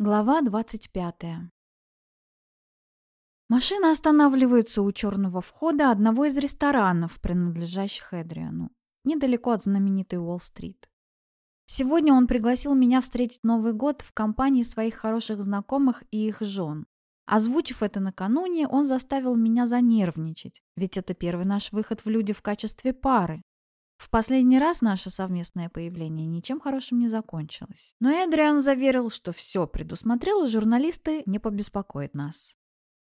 Глава 25. Машина останавливается у черного входа одного из ресторанов, принадлежащих Эдриану, недалеко от знаменитой Уолл-стрит. Сегодня он пригласил меня встретить Новый год в компании своих хороших знакомых и их жен. Озвучив это накануне, он заставил меня занервничать, ведь это первый наш выход в люди в качестве пары. В последний раз наше совместное появление ничем хорошим не закончилось. Но Эдриан заверил, что все предусмотрел, и журналисты не побеспокоят нас.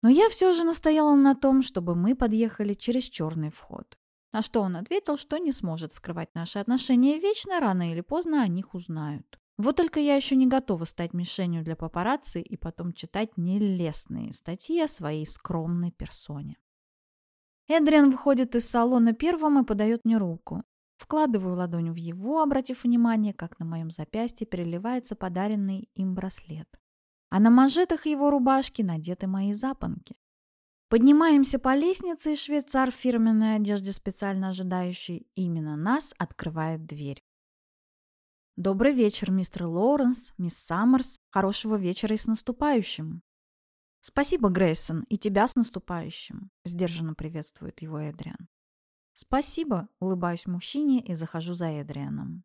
Но я все же настояла на том, чтобы мы подъехали через черный вход. На что он ответил, что не сможет скрывать наши отношения вечно, рано или поздно о них узнают. Вот только я еще не готова стать мишенью для папарацци и потом читать нелестные статьи о своей скромной персоне. Эдриан выходит из салона первым и подает мне руку. Вкладываю ладонь в его, обратив внимание, как на моем запястье переливается подаренный им браслет. А на манжетах его рубашки надеты мои запонки. Поднимаемся по лестнице, и швейцар в фирменной одежде, специально ожидающий именно нас, открывает дверь. «Добрый вечер, мистер Лоуренс, мисс Саммерс. Хорошего вечера и с наступающим!» «Спасибо, Грейсон, и тебя с наступающим!» Сдержанно приветствует его Эдриан. «Спасибо», — улыбаюсь мужчине и захожу за Эдрианом.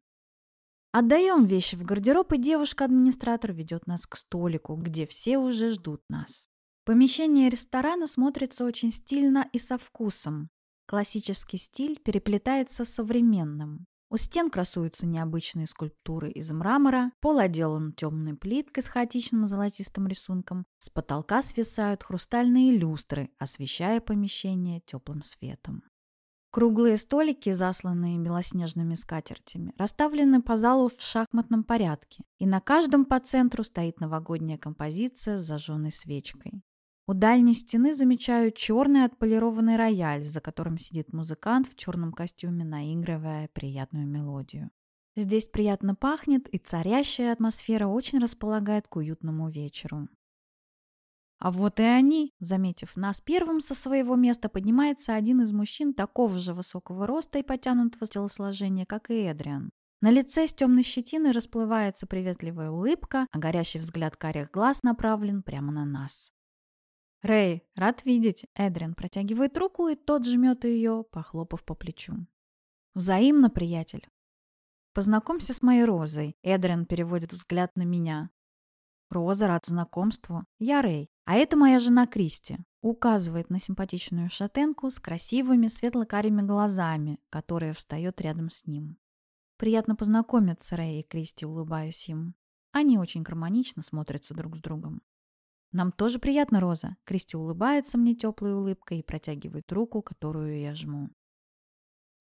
Отдаем вещи в гардероб, и девушка-администратор ведет нас к столику, где все уже ждут нас. Помещение ресторана смотрится очень стильно и со вкусом. Классический стиль переплетается с современным. У стен красуются необычные скульптуры из мрамора, пол отделан темной плиткой с хаотичным золотистым рисунком, с потолка свисают хрустальные люстры, освещая помещение теплым светом. Круглые столики, засланные белоснежными скатертями, расставлены по залу в шахматном порядке, и на каждом по центру стоит новогодняя композиция с зажженной свечкой. У дальней стены замечаю черный отполированный рояль, за которым сидит музыкант в черном костюме, наигрывая приятную мелодию. Здесь приятно пахнет, и царящая атмосфера очень располагает к уютному вечеру. А вот и они. Заметив нас первым со своего места, поднимается один из мужчин такого же высокого роста и потянутого телосложения, как и Эдриан. На лице с темной щетиной расплывается приветливая улыбка, а горящий взгляд карих глаз направлен прямо на нас. «Рэй, рад видеть!» Эдриан протягивает руку, и тот жмет ее, похлопав по плечу. «Взаимно, приятель!» «Познакомься с моей Розой», Эдриан переводит взгляд на меня. «Роза, рад знакомству. Я Рэй. А это моя жена Кристи. Указывает на симпатичную шатенку с красивыми светло-карими глазами, которая встает рядом с ним. Приятно познакомиться, Рэй и Кристи, улыбаюсь им. Они очень гармонично смотрятся друг с другом. Нам тоже приятно, Роза. Кристи улыбается мне теплой улыбкой и протягивает руку, которую я жму.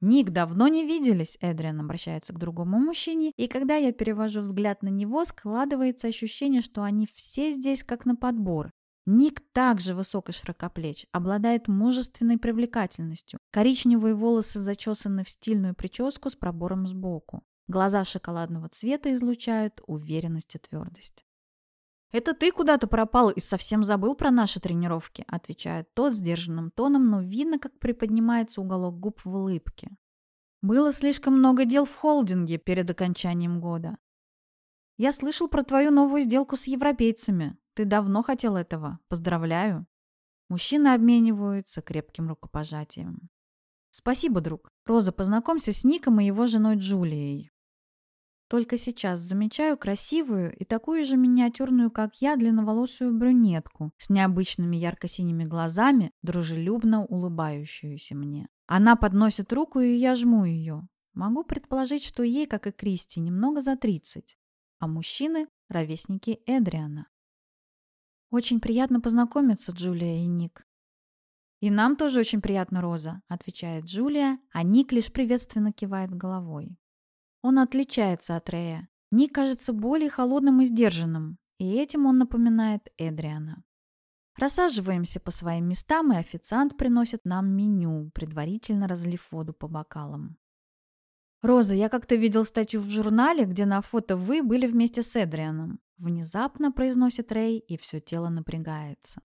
«Ник, давно не виделись!» Эдриан обращается к другому мужчине, и когда я перевожу взгляд на него, складывается ощущение, что они все здесь как на подбор. Ник также высок и широкоплеч, обладает мужественной привлекательностью. Коричневые волосы зачесаны в стильную прическу с пробором сбоку. Глаза шоколадного цвета излучают уверенность и твердость. «Это ты куда-то пропал и совсем забыл про наши тренировки», отвечает тот сдержанным тоном, но видно, как приподнимается уголок губ в улыбке. «Было слишком много дел в холдинге перед окончанием года. Я слышал про твою новую сделку с европейцами. Ты давно хотел этого. Поздравляю. Мужчины обмениваются крепким рукопожатием. Спасибо, друг. Роза, познакомься с Ником и его женой Джулией. Только сейчас замечаю красивую и такую же миниатюрную, как я, длинноволосую брюнетку с необычными ярко-синими глазами, дружелюбно улыбающуюся мне. Она подносит руку, и я жму ее. Могу предположить, что ей, как и Кристи, немного за тридцать, а мужчины – ровесники Эдриана. «Очень приятно познакомиться, Джулия и Ник». «И нам тоже очень приятно, Роза», — отвечает Джулия, а Ник лишь приветственно кивает головой. Он отличается от Рея. Ник кажется более холодным и сдержанным, и этим он напоминает Эдриана. Рассаживаемся по своим местам, и официант приносит нам меню, предварительно разлив воду по бокалам. «Роза, я как-то видел статью в журнале, где на фото вы были вместе с Эдрианом. Внезапно произносит Рэй, и все тело напрягается.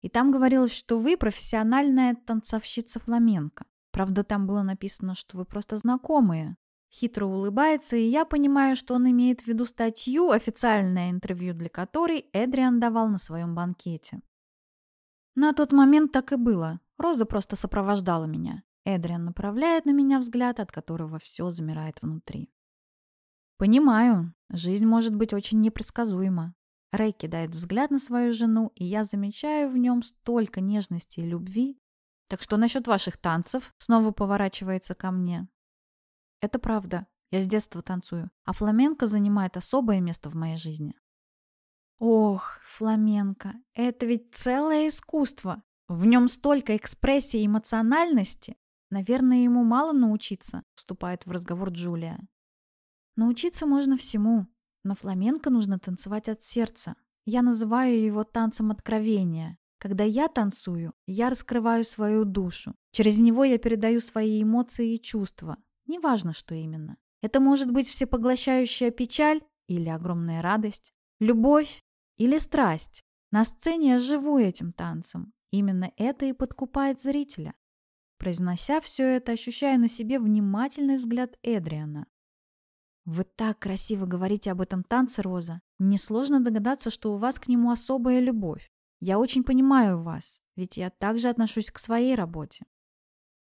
И там говорилось, что вы профессиональная танцовщица фламенко. Правда, там было написано, что вы просто знакомые. Хитро улыбается, и я понимаю, что он имеет в виду статью, официальное интервью для которой Эдриан давал на своем банкете. На тот момент так и было. Роза просто сопровождала меня. Эдриан направляет на меня взгляд, от которого все замирает внутри. Понимаю, жизнь может быть очень непредсказуема. Рэй кидает взгляд на свою жену, и я замечаю в нем столько нежности и любви. Так что насчет ваших танцев снова поворачивается ко мне. Это правда. Я с детства танцую, а фламенко занимает особое место в моей жизни. Ох, фламенко, это ведь целое искусство. В нем столько экспрессии и эмоциональности. Наверное, ему мало научиться, вступает в разговор Джулия. Научиться можно всему, но фламенко нужно танцевать от сердца. Я называю его танцем откровения. Когда я танцую, я раскрываю свою душу. Через него я передаю свои эмоции и чувства. Неважно, что именно. Это может быть всепоглощающая печаль или огромная радость, любовь или страсть. На сцене я живу этим танцем. Именно это и подкупает зрителя. Произнося все это, ощущаю на себе внимательный взгляд Эдриана. «Вы так красиво говорите об этом танце, Роза. Несложно догадаться, что у вас к нему особая любовь. Я очень понимаю вас, ведь я также отношусь к своей работе».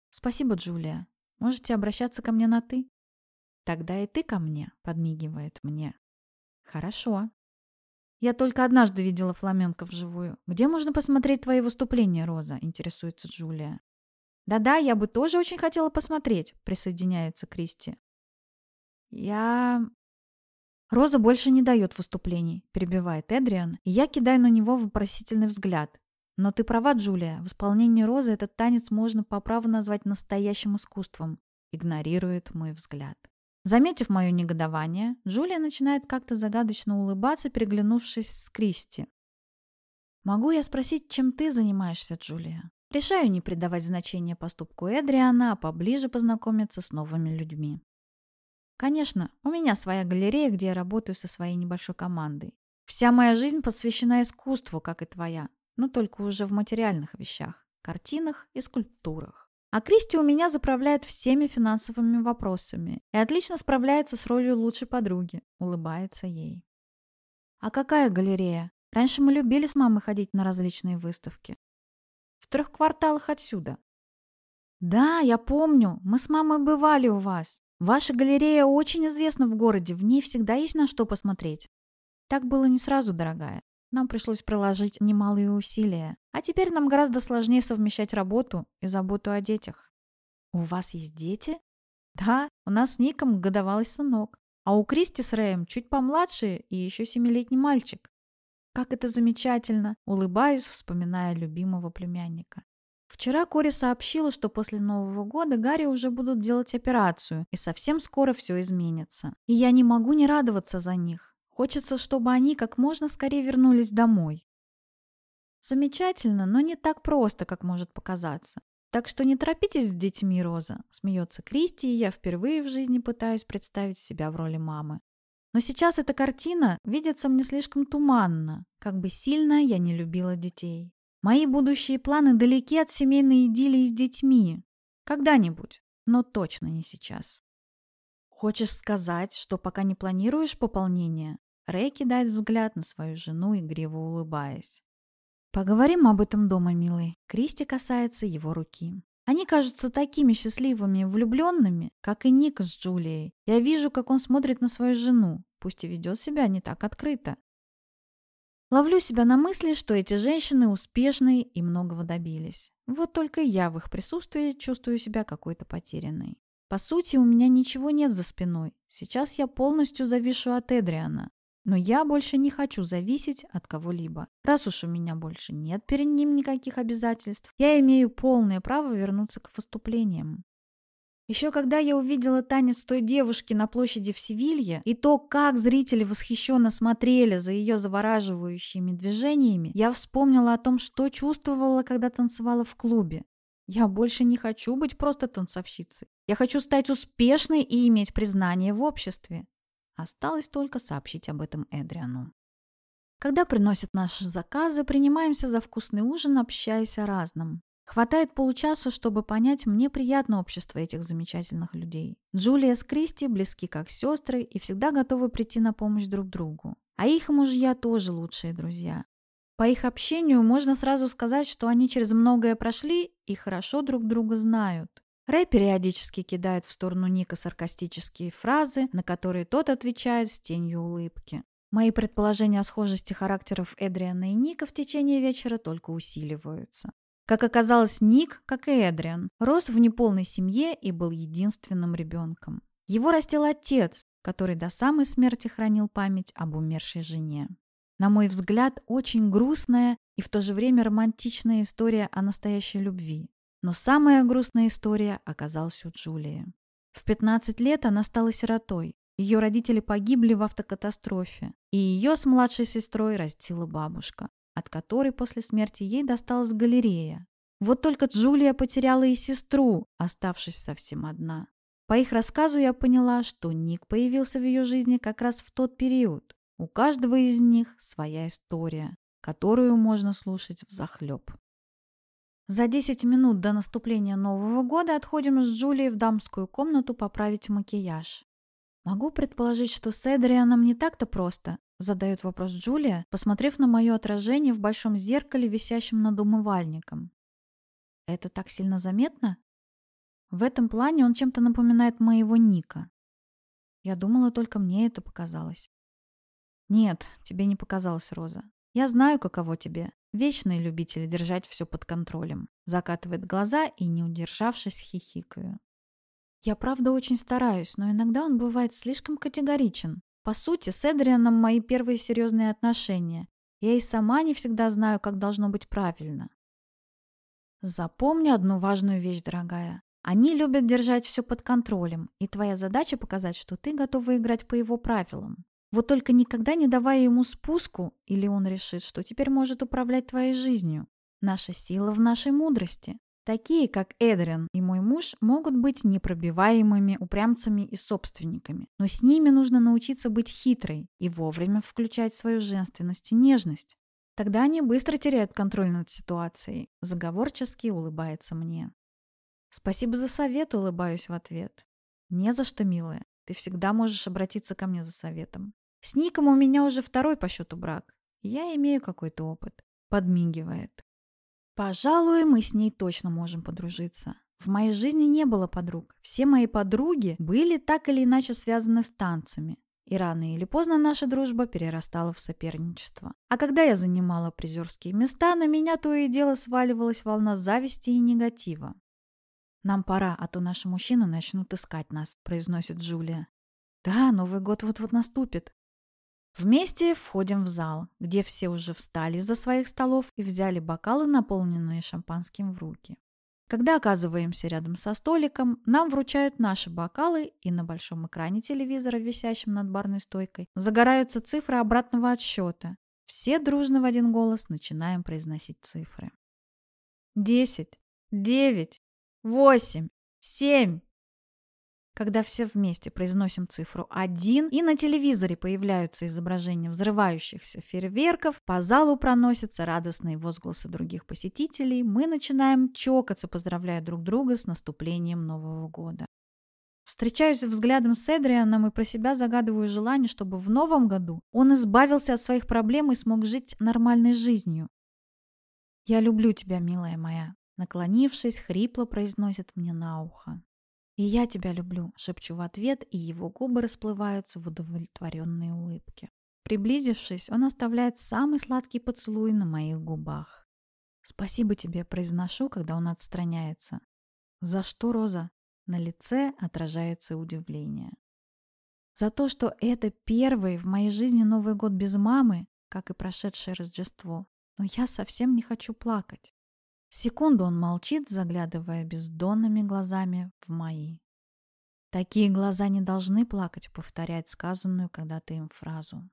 «Спасибо, Джулия. Можете обращаться ко мне на «ты». «Тогда и ты ко мне», — подмигивает мне. «Хорошо». «Я только однажды видела фламенко вживую. Где можно посмотреть твои выступления, Роза?» — интересуется Джулия. «Да-да, я бы тоже очень хотела посмотреть», — присоединяется Кристи. «Я...» Роза больше не дает выступлений, перебивает Эдриан, и я кидаю на него вопросительный взгляд. Но ты права, Джулия, в исполнении Розы этот танец можно по праву назвать настоящим искусством. Игнорирует мой взгляд. Заметив мое негодование, Джулия начинает как-то загадочно улыбаться, переглянувшись с Кристи. «Могу я спросить, чем ты занимаешься, Джулия?» Решаю не придавать значения поступку Эдриана, а поближе познакомиться с новыми людьми. Конечно, у меня своя галерея, где я работаю со своей небольшой командой. Вся моя жизнь посвящена искусству, как и твоя, но только уже в материальных вещах, картинах и скульптурах. А Кристи у меня заправляет всеми финансовыми вопросами и отлично справляется с ролью лучшей подруги, улыбается ей. А какая галерея? Раньше мы любили с мамой ходить на различные выставки. В трех кварталах отсюда. Да, я помню, мы с мамой бывали у вас. Ваша галерея очень известна в городе, в ней всегда есть на что посмотреть. Так было не сразу, дорогая. Нам пришлось приложить немалые усилия. А теперь нам гораздо сложнее совмещать работу и заботу о детях. У вас есть дети? Да, у нас с Ником годовалый сынок. А у Кристи с Рэем чуть помладше и еще семилетний мальчик. Как это замечательно! Улыбаюсь, вспоминая любимого племянника. Вчера Кори сообщила, что после Нового года Гарри уже будут делать операцию, и совсем скоро все изменится. И я не могу не радоваться за них. Хочется, чтобы они как можно скорее вернулись домой. Замечательно, но не так просто, как может показаться. Так что не торопитесь с детьми, Роза, смеется Кристи, и я впервые в жизни пытаюсь представить себя в роли мамы. Но сейчас эта картина видится мне слишком туманно, как бы сильно я не любила детей. Мои будущие планы далеки от семейной идиллии с детьми. Когда-нибудь, но точно не сейчас. Хочешь сказать, что пока не планируешь пополнение? Рэй кидает взгляд на свою жену, игриво улыбаясь. Поговорим об этом дома, милый. Кристи касается его руки. Они кажутся такими счастливыми и влюбленными, как и Ник с Джулией. Я вижу, как он смотрит на свою жену, пусть и ведет себя не так открыто. Ловлю себя на мысли, что эти женщины успешные и многого добились. Вот только я в их присутствии чувствую себя какой-то потерянной. По сути, у меня ничего нет за спиной. Сейчас я полностью завишу от Эдриана. Но я больше не хочу зависеть от кого-либо. Раз уж у меня больше нет перед ним никаких обязательств, я имею полное право вернуться к выступлениям. Еще когда я увидела танец той девушки на площади в Севилье и то, как зрители восхищенно смотрели за ее завораживающими движениями, я вспомнила о том, что чувствовала, когда танцевала в клубе. Я больше не хочу быть просто танцовщицей. Я хочу стать успешной и иметь признание в обществе. Осталось только сообщить об этом Эдриану. Когда приносят наши заказы, принимаемся за вкусный ужин, общаясь о разном. Хватает получаса, чтобы понять, мне приятно общество этих замечательных людей. Джулия с Кристи близки как сестры и всегда готовы прийти на помощь друг другу. А их мужья тоже лучшие друзья. По их общению можно сразу сказать, что они через многое прошли и хорошо друг друга знают. Рэй периодически кидает в сторону Ника саркастические фразы, на которые тот отвечает с тенью улыбки. Мои предположения о схожести характеров Эдриана и Ника в течение вечера только усиливаются. Как оказалось, Ник, как и Эдриан, рос в неполной семье и был единственным ребенком. Его растил отец, который до самой смерти хранил память об умершей жене. На мой взгляд, очень грустная и в то же время романтичная история о настоящей любви. Но самая грустная история оказалась у Джулии. В 15 лет она стала сиротой. Ее родители погибли в автокатастрофе, и ее с младшей сестрой растила бабушка, от которой после смерти ей досталась галерея. Вот только Джулия потеряла и сестру, оставшись совсем одна. По их рассказу я поняла, что Ник появился в ее жизни как раз в тот период. У каждого из них своя история, которую можно слушать взахлеб. За 10 минут до наступления Нового года отходим с Джулией в дамскую комнату поправить макияж. Могу предположить, что с Эдрианом не так-то просто, задает вопрос Джулия, посмотрев на мое отражение в большом зеркале, висящем над умывальником. Это так сильно заметно? В этом плане он чем-то напоминает моего Ника. Я думала, только мне это показалось. Нет, тебе не показалось, Роза. Я знаю, каково тебе. Вечные любители держать все под контролем. Закатывает глаза и, не удержавшись, хихикаю. Я правда очень стараюсь, но иногда он бывает слишком категоричен. По сути, с Эдрианом мои первые серьезные отношения. Я и сама не всегда знаю, как должно быть правильно. Запомни одну важную вещь, дорогая. Они любят держать все под контролем, и твоя задача показать, что ты готова играть по его правилам. Вот только никогда не давая ему спуску, или он решит, что теперь может управлять твоей жизнью. Наша сила в нашей мудрости. Такие, как Эдриан и мой муж, могут быть непробиваемыми упрямцами и собственниками, но с ними нужно научиться быть хитрой и вовремя включать свою женственность и нежность. Тогда они быстро теряют контроль над ситуацией. Заговорчески улыбается мне. Спасибо за совет, улыбаюсь в ответ. Не за что, милая. Ты всегда можешь обратиться ко мне за советом. С Ником у меня уже второй по счету брак. Я имею какой-то опыт. Подмигивает. Пожалуй, мы с ней точно можем подружиться. В моей жизни не было подруг. Все мои подруги были так или иначе связаны с танцами. И рано или поздно наша дружба перерастала в соперничество. А когда я занимала призерские места, на меня то и дело сваливалась волна зависти и негатива. «Нам пора, а то наши мужчины начнут искать нас», – произносит Джулия. «Да, Новый год вот-вот наступит. Вместе входим в зал, где все уже встали за своих столов и взяли бокалы, наполненные шампанским в руки. Когда оказываемся рядом со столиком, нам вручают наши бокалы, и на большом экране телевизора, висящем над барной стойкой, загораются цифры обратного отсчета. Все дружно в один голос начинаем произносить цифры. Десять, девять, восемь, семь, когда все вместе произносим цифру 1 и на телевизоре появляются изображения взрывающихся фейерверков, по залу проносятся радостные возгласы других посетителей, мы начинаем чокаться, поздравляя друг друга с наступлением Нового года. Встречаюсь взглядом с Эдрианом и про себя загадываю желание, чтобы в новом году он избавился от своих проблем и смог жить нормальной жизнью. «Я люблю тебя, милая моя», наклонившись, хрипло произносит мне на ухо. «И я тебя люблю», — шепчу в ответ, и его губы расплываются в удовлетворенной улыбке. Приблизившись, он оставляет самый сладкий поцелуй на моих губах. «Спасибо тебе», — произношу, когда он отстраняется. «За что, Роза?» На лице отражается удивление. За то, что это первый в моей жизни Новый год без мамы, как и прошедшее Рождество. Но я совсем не хочу плакать. Секунду он молчит, заглядывая бездонными глазами в мои. Такие глаза не должны плакать, повторять сказанную когда-то им фразу.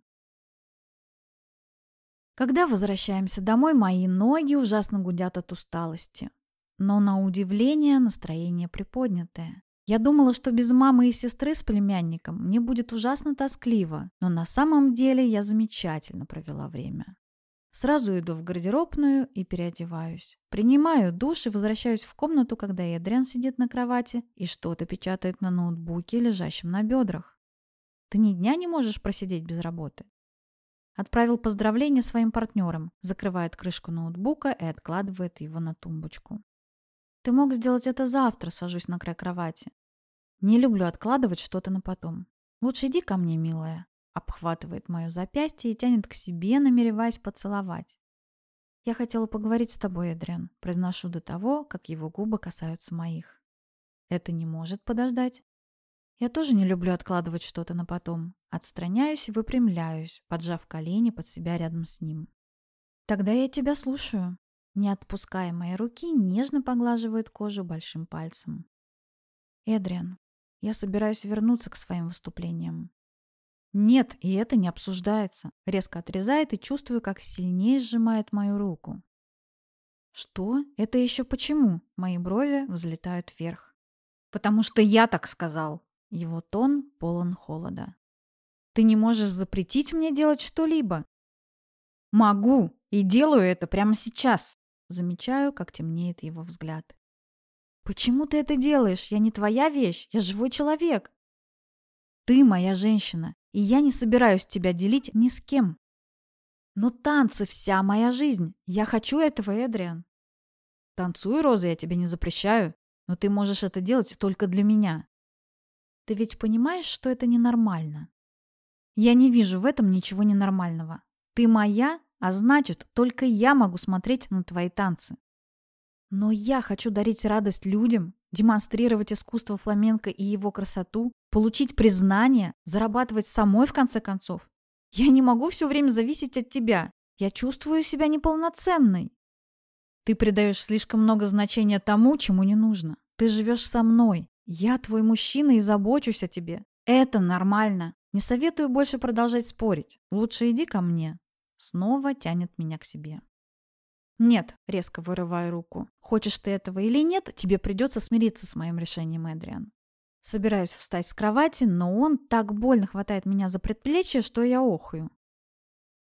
Когда возвращаемся домой, мои ноги ужасно гудят от усталости. Но на удивление настроение приподнятое. Я думала, что без мамы и сестры с племянником мне будет ужасно тоскливо, но на самом деле я замечательно провела время. Сразу иду в гардеробную и переодеваюсь. Принимаю душ и возвращаюсь в комнату, когда Эдриан сидит на кровати и что-то печатает на ноутбуке, лежащем на бедрах. Ты ни дня не можешь просидеть без работы. Отправил поздравление своим партнерам, закрывает крышку ноутбука и откладывает его на тумбочку. Ты мог сделать это завтра, сажусь на край кровати. Не люблю откладывать что-то на потом. Лучше иди ко мне, милая обхватывает мое запястье и тянет к себе, намереваясь поцеловать. «Я хотела поговорить с тобой, Эдриан», произношу до того, как его губы касаются моих. «Это не может подождать?» Я тоже не люблю откладывать что-то на потом. Отстраняюсь и выпрямляюсь, поджав колени под себя рядом с ним. «Тогда я тебя слушаю». Не отпуская моей руки, нежно поглаживает кожу большим пальцем. «Эдриан, я собираюсь вернуться к своим выступлениям. Нет, и это не обсуждается. Резко отрезает и чувствую, как сильнее сжимает мою руку. Что? Это еще почему? Мои брови взлетают вверх. Потому что я так сказал. Его тон полон холода. Ты не можешь запретить мне делать что-либо? Могу, и делаю это прямо сейчас. Замечаю, как темнеет его взгляд. Почему ты это делаешь? Я не твоя вещь, я живой человек. Ты моя женщина, и я не собираюсь тебя делить ни с кем. Но танцы — вся моя жизнь. Я хочу этого, Эдриан. Танцуй, Роза, я тебе не запрещаю, но ты можешь это делать только для меня. Ты ведь понимаешь, что это ненормально? Я не вижу в этом ничего ненормального. Ты моя, а значит, только я могу смотреть на твои танцы. Но я хочу дарить радость людям, демонстрировать искусство фламенко и его красоту, получить признание, зарабатывать самой в конце концов. Я не могу все время зависеть от тебя. Я чувствую себя неполноценной. Ты придаешь слишком много значения тому, чему не нужно. Ты живешь со мной. Я твой мужчина и забочусь о тебе. Это нормально. Не советую больше продолжать спорить. Лучше иди ко мне. Снова тянет меня к себе. «Нет», — резко вырываю руку. «Хочешь ты этого или нет, тебе придется смириться с моим решением, Эдриан». Собираюсь встать с кровати, но он так больно хватает меня за предплечье, что я охую.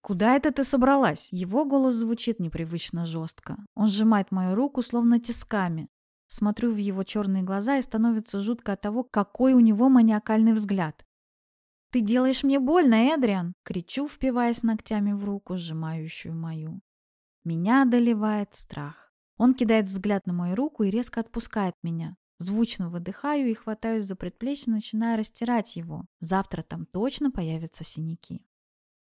«Куда это ты собралась?» Его голос звучит непривычно жестко. Он сжимает мою руку, словно тисками. Смотрю в его черные глаза и становится жутко от того, какой у него маниакальный взгляд. «Ты делаешь мне больно, Эдриан!» Кричу, впиваясь ногтями в руку, сжимающую мою. Меня одолевает страх. Он кидает взгляд на мою руку и резко отпускает меня. Звучно выдыхаю и хватаюсь за предплечье, начиная растирать его. Завтра там точно появятся синяки.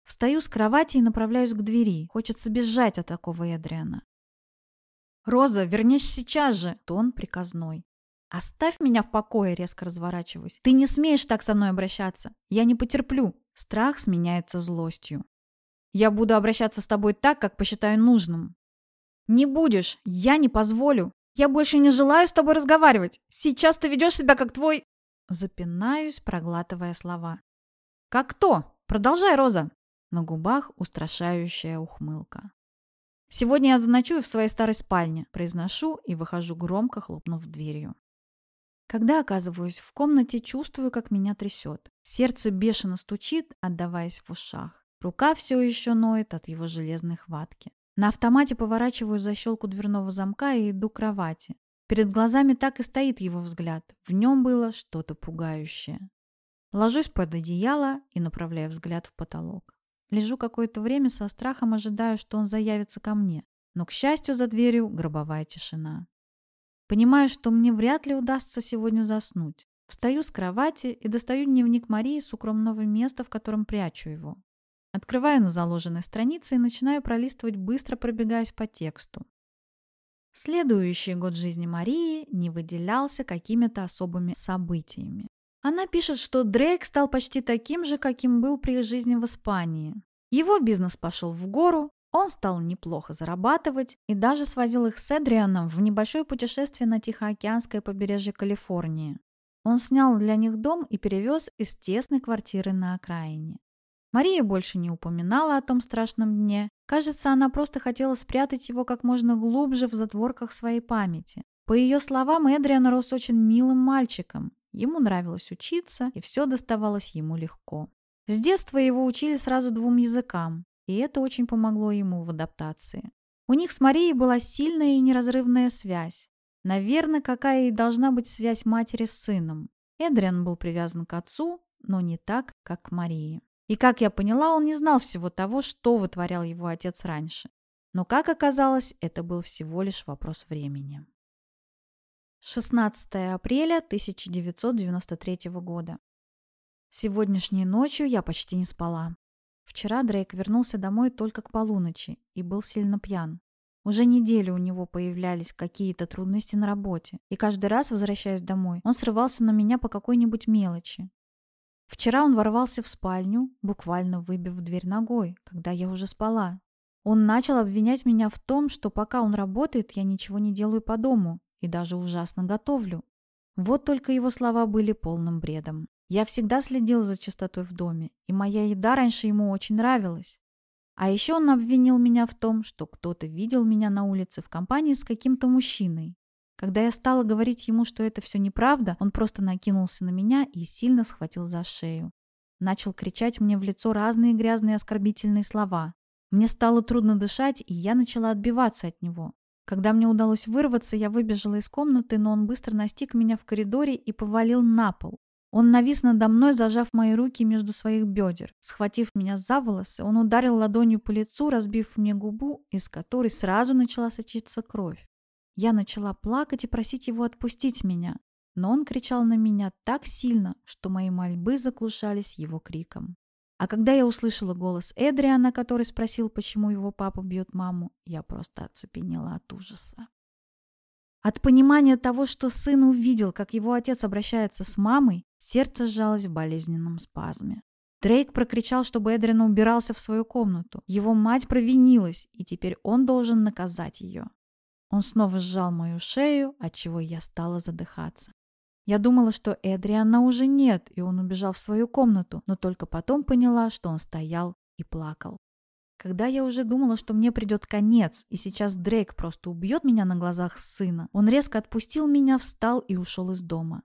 Встаю с кровати и направляюсь к двери. Хочется бежать от такого Эдриана. «Роза, вернись сейчас же!» Тон приказной. «Оставь меня в покое!» Резко разворачиваюсь. «Ты не смеешь так со мной обращаться! Я не потерплю!» Страх сменяется злостью. Я буду обращаться с тобой так, как посчитаю нужным. Не будешь, я не позволю. Я больше не желаю с тобой разговаривать. Сейчас ты ведешь себя как твой... Запинаюсь, проглатывая слова. Как кто? Продолжай, Роза. На губах устрашающая ухмылка. Сегодня я заночую в своей старой спальне, произношу и выхожу громко, хлопнув дверью. Когда оказываюсь в комнате, чувствую, как меня трясет. Сердце бешено стучит, отдаваясь в ушах. Рука все еще ноет от его железной хватки. На автомате поворачиваю защелку дверного замка и иду к кровати. Перед глазами так и стоит его взгляд. В нем было что-то пугающее. Ложусь под одеяло и направляю взгляд в потолок. Лежу какое-то время со страхом, ожидая, что он заявится ко мне. Но, к счастью, за дверью гробовая тишина. Понимаю, что мне вряд ли удастся сегодня заснуть. Встаю с кровати и достаю дневник Марии с укромного места, в котором прячу его. Открываю на заложенной странице и начинаю пролистывать, быстро пробегаясь по тексту. Следующий год жизни Марии не выделялся какими-то особыми событиями. Она пишет, что Дрейк стал почти таким же, каким был при жизни в Испании. Его бизнес пошел в гору, он стал неплохо зарабатывать и даже свозил их с Эдрианом в небольшое путешествие на Тихоокеанское побережье Калифорнии. Он снял для них дом и перевез из тесной квартиры на окраине. Мария больше не упоминала о том страшном дне. Кажется, она просто хотела спрятать его как можно глубже в затворках своей памяти. По ее словам, Эдриан рос очень милым мальчиком. Ему нравилось учиться, и все доставалось ему легко. С детства его учили сразу двум языкам. и это очень помогло ему в адаптации. У них с Марией была сильная и неразрывная связь. Наверное, какая и должна быть связь матери с сыном. Эдриан был привязан к отцу, но не так, как к Марии. И, как я поняла, он не знал всего того, что вытворял его отец раньше. Но, как оказалось, это был всего лишь вопрос времени. 16 апреля 1993 года. Сегодняшней ночью я почти не спала. Вчера Дрейк вернулся домой только к полуночи и был сильно пьян. Уже неделю у него появлялись какие-то трудности на работе, и каждый раз, возвращаясь домой, он срывался на меня по какой-нибудь мелочи. Вчера он ворвался в спальню, буквально выбив дверь ногой, когда я уже спала. Он начал обвинять меня в том, что пока он работает, я ничего не делаю по дому и даже ужасно готовлю. Вот только его слова были полным бредом. Я всегда следила за чистотой в доме, и моя еда раньше ему очень нравилась. А еще он обвинил меня в том, что кто-то видел меня на улице в компании с каким-то мужчиной. Когда я стала говорить ему, что это все неправда, он просто накинулся на меня и сильно схватил за шею. Начал кричать мне в лицо разные грязные оскорбительные слова. Мне стало трудно дышать, и я начала отбиваться от него. Когда мне удалось вырваться, я выбежала из комнаты, но он быстро настиг меня в коридоре и повалил на пол. Он навис надо мной, зажав мои руки между своих бедер. Схватив меня за волосы, он ударил ладонью по лицу, разбив мне губу, из которой сразу начала сочиться кровь. Я начала плакать и просить его отпустить меня, но он кричал на меня так сильно, что мои мольбы заглушались его криком. А когда я услышала голос Эдриана, который спросил, почему его папа бьет маму, я просто оцепенела от ужаса. От понимания того, что сын увидел, как его отец обращается с мамой, сердце сжалось в болезненном спазме. Дрейк прокричал, чтобы Эдриан убирался в свою комнату. Его мать провинилась, и теперь он должен наказать ее. Он снова сжал мою шею, отчего я стала задыхаться. Я думала, что Эдриана уже нет, и он убежал в свою комнату, но только потом поняла, что он стоял и плакал. Когда я уже думала, что мне придет конец, и сейчас Дрейк просто убьет меня на глазах сына, он резко отпустил меня, встал и ушел из дома.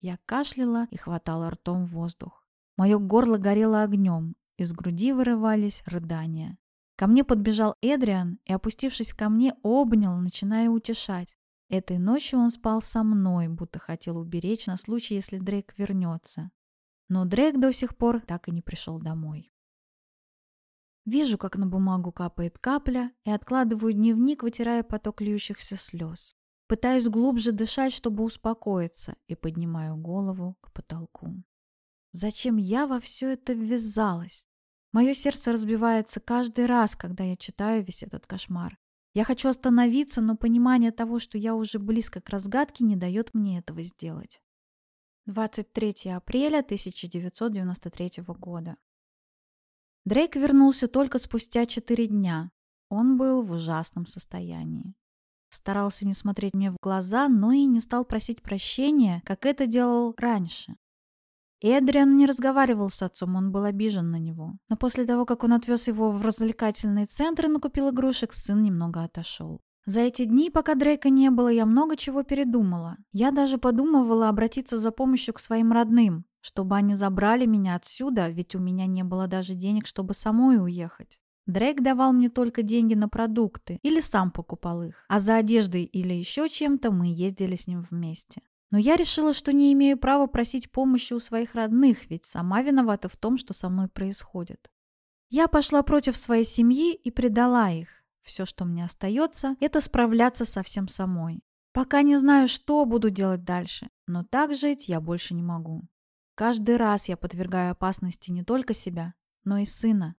Я кашляла и хватала ртом воздух. Мое горло горело огнем, из груди вырывались рыдания. Ко мне подбежал Эдриан и, опустившись ко мне, обнял, начиная утешать. Этой ночью он спал со мной, будто хотел уберечь на случай, если Дрейк вернется. Но Дрейк до сих пор так и не пришел домой. Вижу, как на бумагу капает капля, и откладываю дневник, вытирая поток льющихся слез. Пытаюсь глубже дышать, чтобы успокоиться, и поднимаю голову к потолку. Зачем я во все это ввязалась? Мое сердце разбивается каждый раз, когда я читаю весь этот кошмар. Я хочу остановиться, но понимание того, что я уже близко к разгадке, не дает мне этого сделать. 23 апреля 1993 года. Дрейк вернулся только спустя 4 дня. Он был в ужасном состоянии. Старался не смотреть мне в глаза, но и не стал просить прощения, как это делал раньше. Эдриан не разговаривал с отцом, он был обижен на него. Но после того, как он отвез его в развлекательный центр и накупил игрушек, сын немного отошел. За эти дни, пока Дрейка не было, я много чего передумала. Я даже подумывала обратиться за помощью к своим родным, чтобы они забрали меня отсюда, ведь у меня не было даже денег, чтобы самой уехать. Дрейк давал мне только деньги на продукты или сам покупал их, а за одеждой или еще чем-то мы ездили с ним вместе. Но я решила, что не имею права просить помощи у своих родных, ведь сама виновата в том, что со мной происходит. Я пошла против своей семьи и предала их. Все, что мне остается, это справляться со всем самой. Пока не знаю, что буду делать дальше, но так жить я больше не могу. Каждый раз я подвергаю опасности не только себя, но и сына.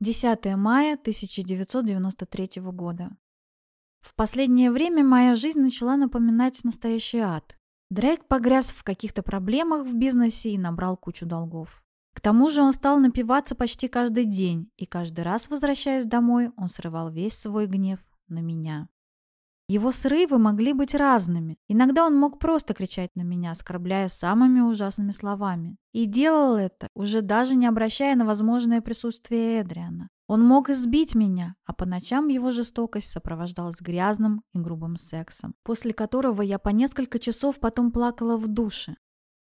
10 мая 1993 года. В последнее время моя жизнь начала напоминать настоящий ад. Дрейк погряз в каких-то проблемах в бизнесе и набрал кучу долгов. К тому же он стал напиваться почти каждый день, и каждый раз, возвращаясь домой, он срывал весь свой гнев на меня. Его срывы могли быть разными. Иногда он мог просто кричать на меня, оскорбляя самыми ужасными словами. И делал это, уже даже не обращая на возможное присутствие Эдриана. Он мог избить меня, а по ночам его жестокость сопровождалась грязным и грубым сексом, после которого я по несколько часов потом плакала в душе.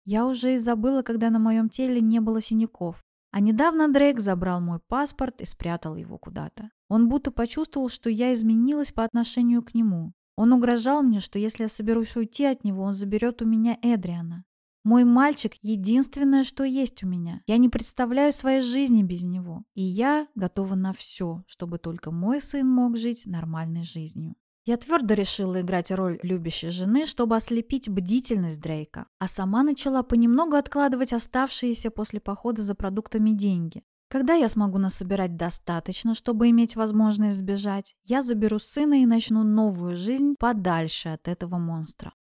Я уже и забыла, когда на моем теле не было синяков. А недавно Дрейк забрал мой паспорт и спрятал его куда-то. Он будто почувствовал, что я изменилась по отношению к нему. Он угрожал мне, что если я соберусь уйти от него, он заберет у меня Эдриана. Мой мальчик — единственное, что есть у меня. Я не представляю своей жизни без него. И я готова на все, чтобы только мой сын мог жить нормальной жизнью. Я твердо решила играть роль любящей жены, чтобы ослепить бдительность Дрейка, а сама начала понемногу откладывать оставшиеся после похода за продуктами деньги. Когда я смогу насобирать достаточно, чтобы иметь возможность сбежать, я заберу сына и начну новую жизнь подальше от этого монстра.